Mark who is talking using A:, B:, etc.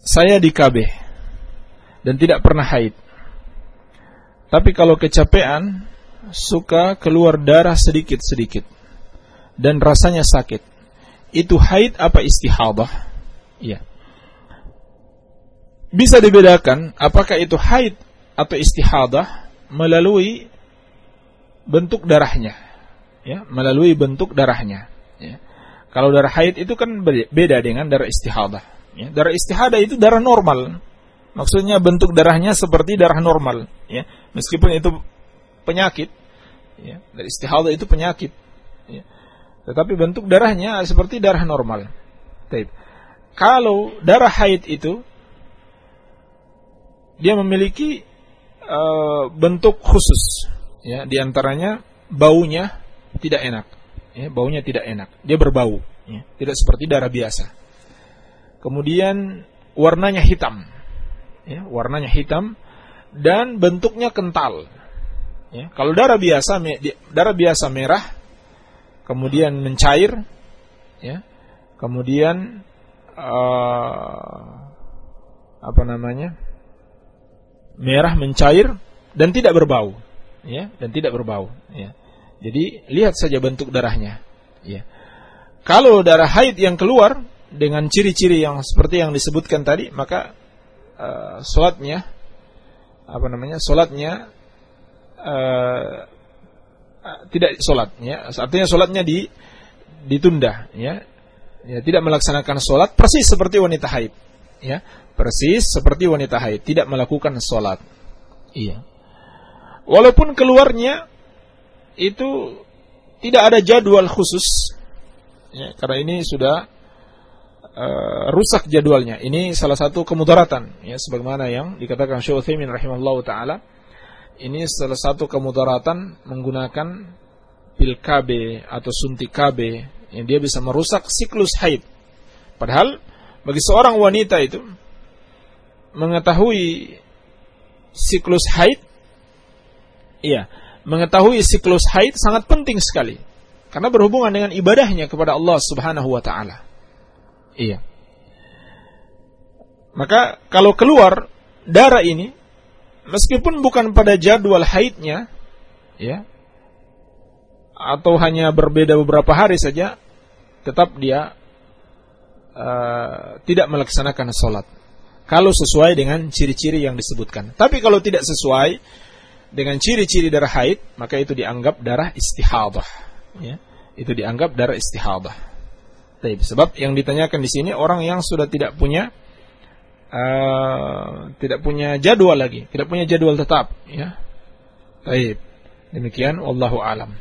A: Saya di KB dan tidak pernah haid. Tapi kalau kecapean suka keluar darah sedikit-sedikit dan rasanya sakit. Itu haid apa istihadah? Iya. Bisa dibedakan apakah itu haid atau istihadah melalui bentuk darahnya. Ya, melalui bentuk darahnya. Ya. Kalau darah haid itu kan beda dengan darah istihadah. Ya. Darah istihadah itu darah normal. Maksudnya bentuk darahnya seperti darah normal. Ya. Meskipun itu penyakit. Ya. Dari istihadah itu penyakit. Ya. Tetapi bentuk darahnya seperti darah normal. Taib. Kalau darah haid itu dia memiliki uh, bentuk khusus, ya, di antaranya baunya tidak enak, ya, baunya tidak enak, dia berbau, ya, tidak seperti darah biasa. Kemudian warnanya hitam, ya, warnanya hitam dan bentuknya kental. Ya, kalau darah biasa, darah biasa merah, kemudian mencair, ya, kemudian uh, apa namanya merah mencair dan tidak berbau, ya, dan tidak berbau, ya. Jadi lihat saja bentuk darahnya, ya. Kalau darah haid yang keluar dengan ciri-ciri yang seperti yang disebutkan tadi, maka uh, sholatnya apa namanya sholatnya uh, tidak sholat ya. Artinya sholatnya di ditunda ya. Ya tidak melaksanakan sholat persis seperti wanita haid ya. Persis seperti wanita haid tidak melakukan sholat. Iya. Walaupun keluarnya itu tidak ada jadwal khusus. Ya, karena ini sudah uh, rusak jadwalnya. Ini salah satu kemudaratan ya sebagaimana yang dikatakan Syekh Utsaimin rahimahullah taala. Ini salah satu kemudaratan menggunakan pil KB atau suntik KB yang dia bisa merusak siklus haid. Padahal bagi seorang wanita itu mengetahui siklus haid iya, mengetahui siklus haid sangat penting sekali karena berhubungan dengan ibadahnya kepada Allah Subhanahu wa taala. Iya. Maka kalau keluar darah ini meskipun bukan pada jadwal haidnya, ya, atau hanya berbeda beberapa hari saja, tetap dia uh, tidak melaksanakan sholat. Kalau sesuai dengan ciri-ciri yang disebutkan. Tapi kalau tidak sesuai dengan ciri-ciri darah haid, maka itu dianggap darah istihadah. Ya, itu dianggap darah istihadah. Sebab yang ditanyakan di sini orang yang sudah tidak punya uh, tidak punya jadwal lagi, tidak punya jadwal tetap, ya. Baik. Demikian wallahu alam.